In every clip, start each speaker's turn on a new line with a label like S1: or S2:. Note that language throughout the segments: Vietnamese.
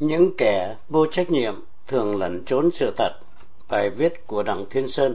S1: Những kẻ vô trách nhiệm thường lẩn trốn sự thật. Bài viết của Đặng Thiên Sơn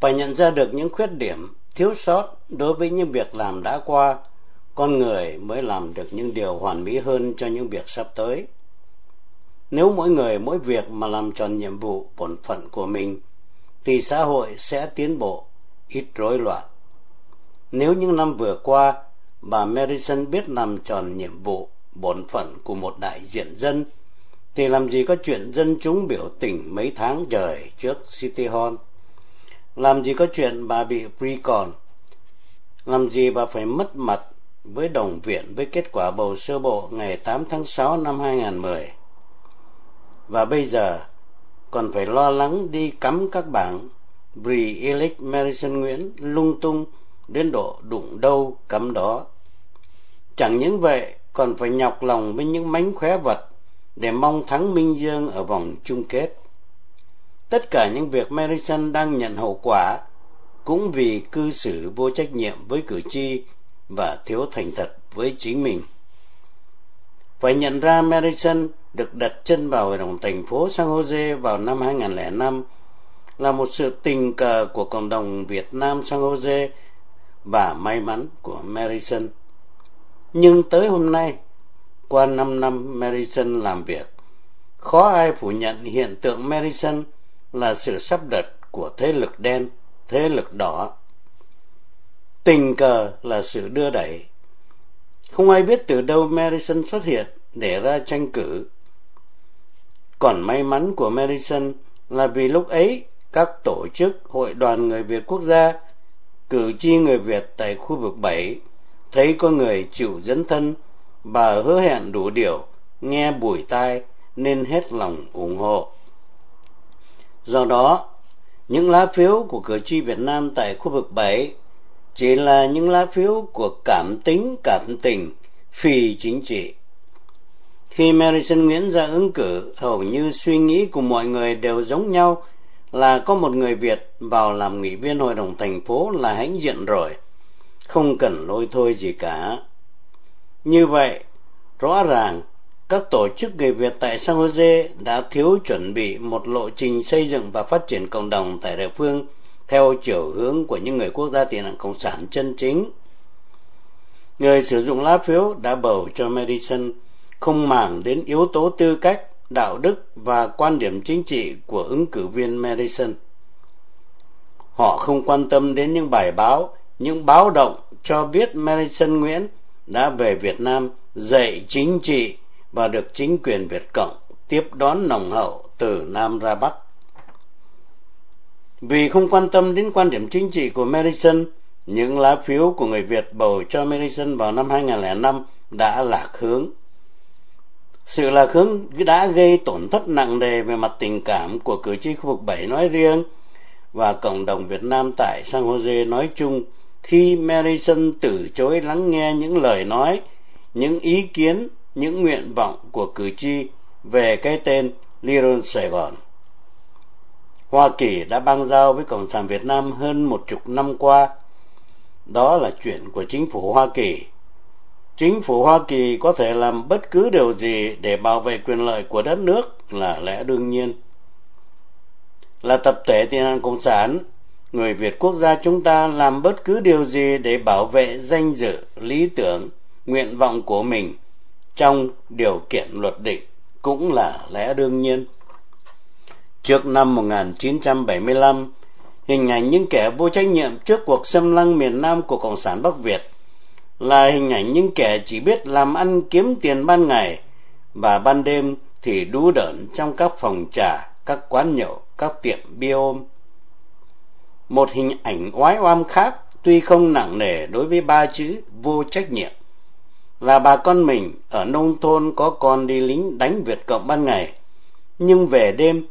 S1: Phải nhận ra được những khuyết điểm, thiếu sót đối với những việc làm đã qua, con người mới làm được những điều hoàn mỹ hơn cho những việc sắp tới. Nếu mỗi người mỗi việc mà làm tròn nhiệm vụ bổn phận của mình, thì xã hội sẽ tiến bộ, ít rối loạn. Nếu những năm vừa qua, bà Madison biết làm tròn nhiệm vụ bổn phận của một đại diện dân thì làm gì có chuyện dân chúng biểu tình mấy tháng trời trước City Hall. Làm gì có chuyện bà bị precon, Làm gì bà phải mất mặt với đồng viện với kết quả bầu sơ bộ ngày 8 tháng 6 năm 2010. Và bây giờ còn phải lo lắng đi cắm các bảng Pre-elect Madison Nguyễn lung tung đến độ đụng đâu cắm đó. Chẳng những vậy, còn phải nhọc lòng với những mánh khóe vật để mong thắng Minh Dương ở vòng chung kết. Tất cả những việc Madison đang nhận hậu quả cũng vì cư xử vô trách nhiệm với cử tri và thiếu thành thật với chính mình. Phải nhận ra Madison được đặt chân vào hội đồng thành phố San Jose vào năm 2005 là một sự tình cờ của cộng đồng Việt Nam San Jose và may mắn của Madison. Nhưng tới hôm nay, qua 5 năm Madison làm việc, khó ai phủ nhận hiện tượng Madison là sự sắp đặt của thế lực đen, thế lực đỏ. Tình cờ là sự đưa đẩy. Không ai biết từ đâu Madison xuất hiện để ra tranh cử. Còn may mắn của Madison là vì lúc ấy các tổ chức Hội đoàn Người Việt Quốc gia, cử tri người Việt tại khu vực 7 thấy có người chịu dẫn thân, bà hứa hẹn đủ điều, nghe bùi tai, nên hết lòng ủng hộ. Do đó, những lá phiếu của cử tri Việt Nam tại khu vực bảy chỉ là những lá phiếu của cảm tính, cảm tình, phi chính trị. Khi Madison Nguyễn ra ứng cử, hầu như suy nghĩ của mọi người đều giống nhau là có một người Việt vào làm nghị viên hội đồng thành phố là hãnh diện rồi không cần lôi thôi gì cả. Như vậy, rõ ràng các tổ chức người Việt tại San Jose đã thiếu chuẩn bị một lộ trình xây dựng và phát triển cộng đồng tại địa phương theo chiều hướng của những người quốc gia tị nạn cộng sản chân chính. Người sử dụng lá phiếu đã bầu cho Madison không màng đến yếu tố tư cách, đạo đức và quan điểm chính trị của ứng cử viên Madison. Họ không quan tâm đến những bài báo những báo động cho biết Madison Nguyễn đã về Việt Nam dạy chính trị và được chính quyền Việt Cộng tiếp đón nồng hậu từ Nam ra Bắc. Vì không quan tâm đến quan điểm chính trị của Madison, những lá phiếu của người Việt bầu cho Madison vào năm 2005 đã lạc hướng. Sự lạc hướng đã gây tổn thất nặng nề về mặt tình cảm của cử tri khu vực 7 nói riêng và cộng đồng Việt Nam tại San Jose nói chung khi Madison từ chối lắng nghe những lời nói, những ý kiến, những nguyện vọng của cử tri về cái tên Liron Sài Gòn. Hoa Kỳ đã băng giao với Cộng sản Việt Nam hơn một chục năm qua. Đó là chuyện của chính phủ Hoa Kỳ. Chính phủ Hoa Kỳ có thể làm bất cứ điều gì để bảo vệ quyền lợi của đất nước là lẽ đương nhiên. Là tập thể tiền nạn Cộng sản, người Việt quốc gia chúng ta làm bất cứ điều gì để bảo vệ danh dự, lý tưởng, nguyện vọng của mình trong điều kiện luật định cũng là lẽ đương nhiên. Trước năm 1975, hình ảnh những kẻ vô trách nhiệm trước cuộc xâm lăng miền Nam của Cộng sản Bắc Việt là hình ảnh những kẻ chỉ biết làm ăn kiếm tiền ban ngày và ban đêm thì đú đởn trong các phòng trà, các quán nhậu, các tiệm bia ôm một hình ảnh oái oăm khác tuy không nặng nề đối với ba chữ vô trách nhiệm. Là bà con mình, ở nông thôn có con đi lính đánh Việt Cộng ban ngày. Nhưng về đêm,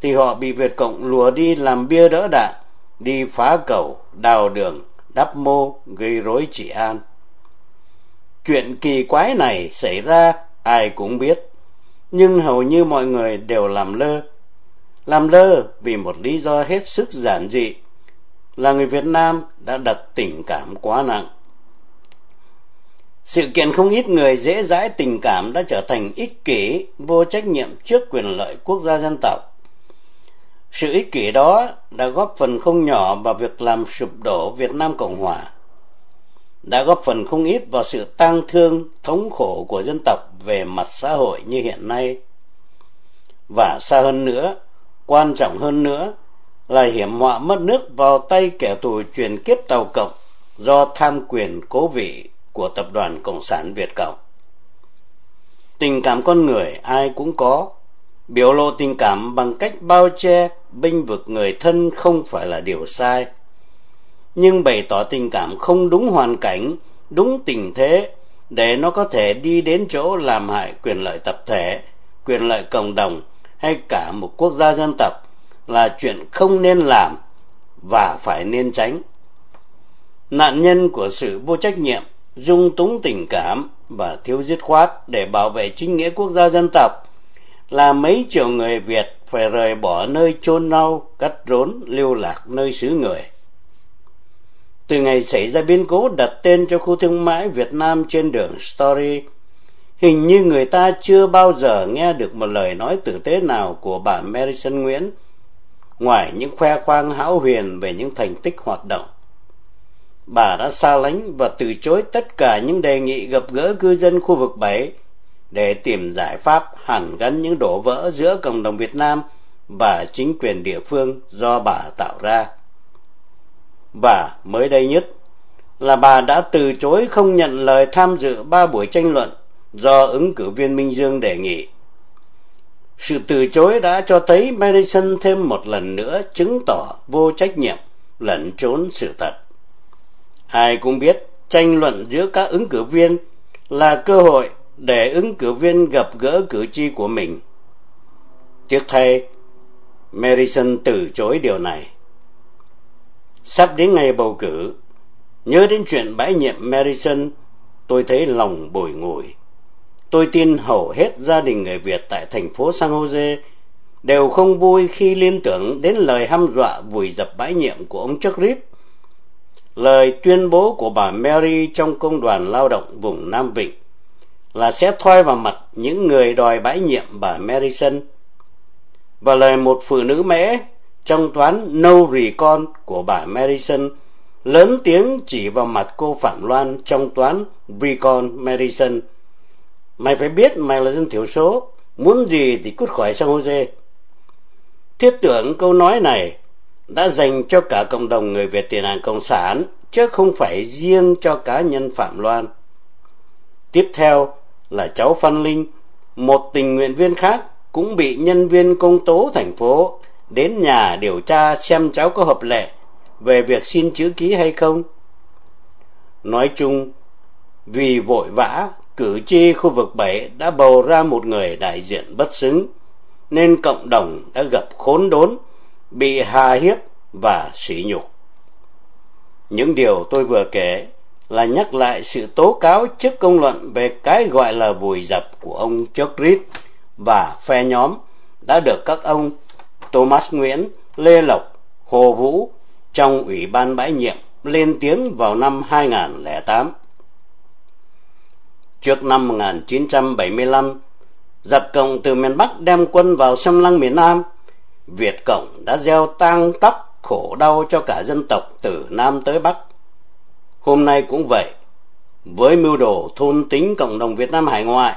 S1: thì họ bị Việt Cộng lùa đi làm bia đỡ đạn, đi phá cầu, đào đường, đắp mô, gây rối trị an. Chuyện kỳ quái này xảy ra, ai cũng biết. Nhưng hầu như mọi người đều làm lơ. Làm lơ vì một lý do hết sức giản dị là người Việt Nam đã đặt tình cảm quá nặng. Sự kiện không ít người dễ dãi tình cảm đã trở thành ích kỷ, vô trách nhiệm trước quyền lợi quốc gia dân tộc. Sự ích kỷ đó đã góp phần không nhỏ vào việc làm sụp đổ Việt Nam Cộng Hòa, đã góp phần không ít vào sự tang thương, thống khổ của dân tộc về mặt xã hội như hiện nay. Và xa hơn nữa, quan trọng hơn nữa là hiểm họa mất nước vào tay kẻ thù truyền kiếp Tàu Cộng do tham quyền cố vị của Tập đoàn Cộng sản Việt Cộng. Tình cảm con người ai cũng có, biểu lộ tình cảm bằng cách bao che, binh vực người thân không phải là điều sai. Nhưng bày tỏ tình cảm không đúng hoàn cảnh, đúng tình thế, để nó có thể đi đến chỗ làm hại quyền lợi tập thể, quyền lợi cộng đồng hay cả một quốc gia dân tộc là chuyện không nên làm và phải nên tránh. Nạn nhân của sự vô trách nhiệm, dung túng tình cảm và thiếu dứt khoát để bảo vệ chính nghĩa quốc gia dân tộc là mấy triệu người Việt phải rời bỏ nơi chôn nau cắt rốn, lưu lạc nơi xứ người. Từ ngày xảy ra biến cố đặt tên cho khu thương mại Việt Nam trên đường Story, hình như người ta chưa bao giờ nghe được một lời nói tử tế nào của bà Marison Nguyễn, ngoài những khoe khoang hão huyền về những thành tích hoạt động. Bà đã xa lánh và từ chối tất cả những đề nghị gặp gỡ cư dân khu vực 7 để tìm giải pháp hàn gắn những đổ vỡ giữa cộng đồng Việt Nam và chính quyền địa phương do bà tạo ra. Và mới đây nhất là bà đã từ chối không nhận lời tham dự ba buổi tranh luận do ứng cử viên Minh Dương đề nghị. Sự từ chối đã cho thấy Madison thêm một lần nữa chứng tỏ vô trách nhiệm, lẩn trốn sự thật. Ai cũng biết tranh luận giữa các ứng cử viên là cơ hội để ứng cử viên gặp gỡ cử tri của mình. Tiếc thay, Madison từ chối điều này. Sắp đến ngày bầu cử, nhớ đến chuyện bãi nhiệm Madison, tôi thấy lòng bồi ngồi. Tôi tin hầu hết gia đình người Việt tại thành phố San Jose đều không vui khi liên tưởng đến lời hăm dọa vùi dập bãi nhiệm của ông Chuck Reed. Lời tuyên bố của bà Mary trong công đoàn lao động vùng Nam Vịnh, là sẽ thoi vào mặt những người đòi bãi nhiệm bà Marison. Và lời một phụ nữ mẽ trong toán No Recon của bà Marison lớn tiếng chỉ vào mặt cô Phạm Loan trong toán Recon Marison. Mày phải biết mày là dân thiểu số, muốn gì thì cút khỏi San Jose. Thiết tưởng câu nói này đã dành cho cả cộng đồng người Việt tiền hàng Cộng sản, chứ không phải riêng cho cá nhân Phạm Loan. Tiếp theo là cháu Phan Linh, một tình nguyện viên khác cũng bị nhân viên công tố thành phố đến nhà điều tra xem cháu có hợp lệ về việc xin chữ ký hay không. Nói chung, vì vội vã, cử tri khu vực 7 đã bầu ra một người đại diện bất xứng, nên cộng đồng đã gặp khốn đốn, bị hà hiếp và sỉ nhục. Những điều tôi vừa kể là nhắc lại sự tố cáo trước công luận về cái gọi là vùi dập của ông Chuck Reed và phe nhóm đã được các ông Thomas Nguyễn, Lê Lộc, Hồ Vũ trong Ủy ban bãi nhiệm lên tiếng vào năm 2008. Trước năm 1975, giặc cộng từ miền Bắc đem quân vào xâm lăng miền Nam, Việt Cộng đã gieo tang tóc khổ đau cho cả dân tộc từ Nam tới Bắc. Hôm nay cũng vậy, với mưu đồ thôn tính cộng đồng Việt Nam hải ngoại,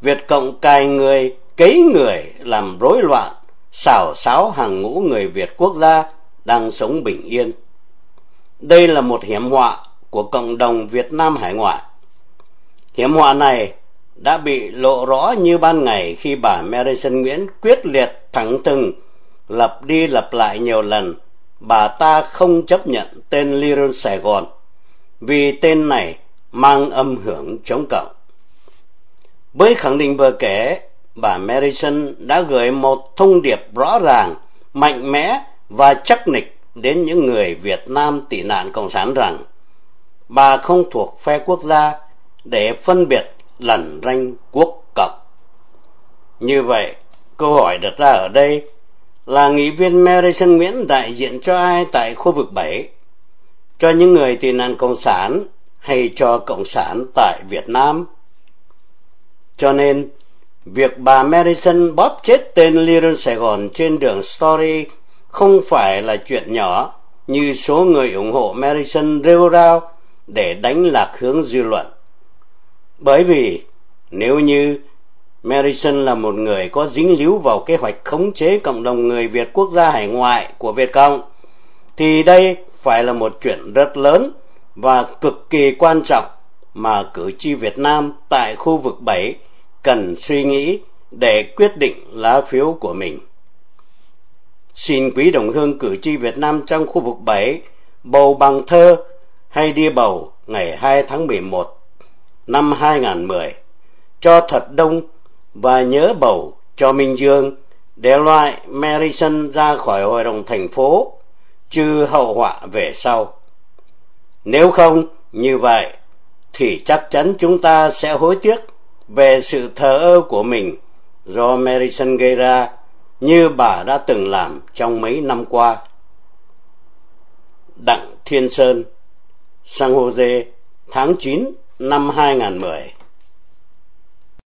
S1: Việt Cộng cài người, cấy người làm rối loạn, xảo xáo hàng ngũ người Việt quốc gia đang sống bình yên. Đây là một hiểm họa của cộng đồng Việt Nam hải ngoại. Hiểm họa này đã bị lộ rõ như ban ngày khi bà Madison Nguyễn quyết liệt thẳng thừng lặp đi lặp lại nhiều lần bà ta không chấp nhận tên Liron Sài Gòn vì tên này mang âm hưởng chống cộng. Với khẳng định vừa kể, bà Marison đã gửi một thông điệp rõ ràng, mạnh mẽ và chắc nịch đến những người Việt Nam tị nạn Cộng sản rằng bà không thuộc phe quốc gia để phân biệt lẩn ranh quốc cộng. Như vậy, câu hỏi đặt ra ở đây là nghị viên Madison Nguyễn đại diện cho ai tại khu vực 7? Cho những người tị nạn Cộng sản hay cho Cộng sản tại Việt Nam. Cho nên, việc bà Madison bóp chết tên Liron Sài Gòn trên đường Story không phải là chuyện nhỏ như số người ủng hộ Madison rêu rao để đánh lạc hướng dư luận. Bởi vì nếu như Madison là một người có dính líu vào kế hoạch khống chế cộng đồng người Việt quốc gia hải ngoại của Việt Cộng, thì đây phải là một chuyện rất lớn và cực kỳ quan trọng mà cử tri Việt Nam tại khu vực 7 cần suy nghĩ để quyết định lá phiếu của mình. Xin quý đồng hương cử tri Việt Nam trong khu vực 7 bầu bằng thơ hay đi bầu ngày 2 tháng 11 năm 2010 cho thật đông và nhớ bầu cho Minh Dương để loại Marison ra khỏi hội đồng thành phố, trừ hậu họa về sau. Nếu không, như vậy, thì chắc chắn chúng ta sẽ hối tiếc về sự thờ ơ của mình do Marison gây ra, như bà đã từng làm trong mấy năm qua. Đặng Thiên Sơn, San Jose, tháng 9 năm 2010